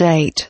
date